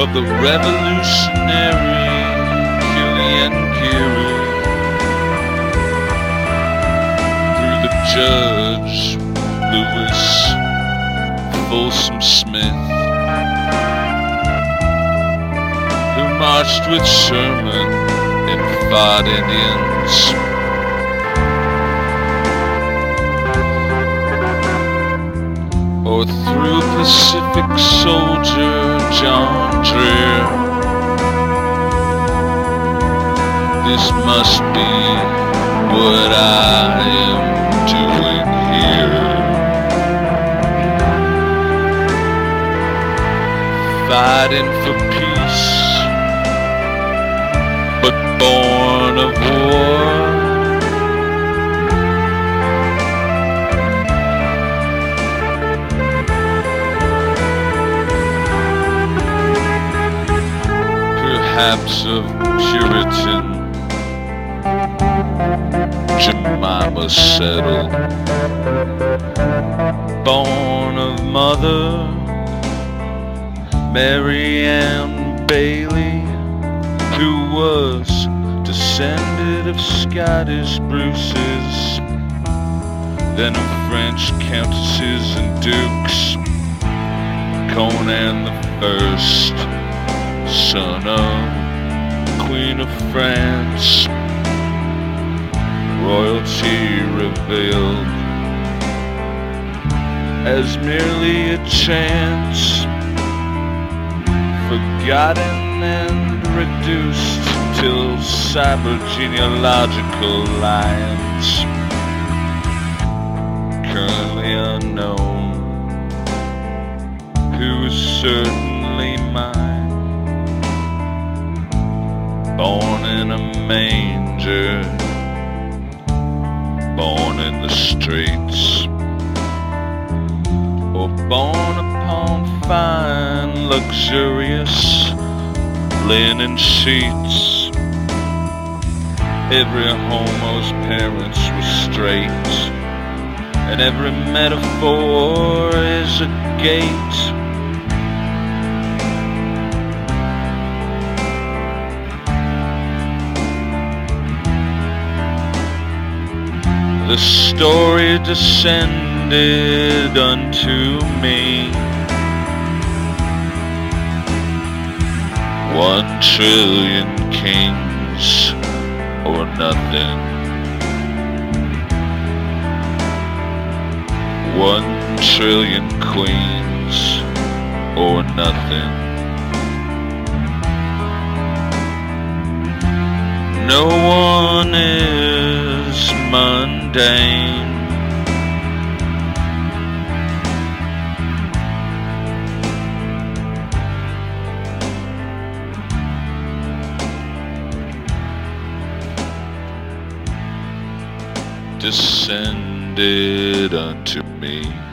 of the revolutionary Killian Kiri through the judge Lewis Folsom Smith who marched with Sherman and fought Indians. or through Pacific soldier John Dreer. This must be what I am doing here. Fighting for perhaps of Puritan. Jemima Settle, born of mother Mary Ann Bailey, who was descended of Scottish Bruces, then of French countesses and dukes, Conan the First son of Queen of France, royalty revealed as merely a chance, forgotten and reduced till cyber genealogical lines. Currently unknown, who is certainly born in a manger, born in the streets, or born upon fine, luxurious linen sheets. Every homo's parents were straight, and every metaphor is a gate. The story descended unto me. One trillion kings or nothing. One trillion queens or nothing. No one is mundane. Descended unto me.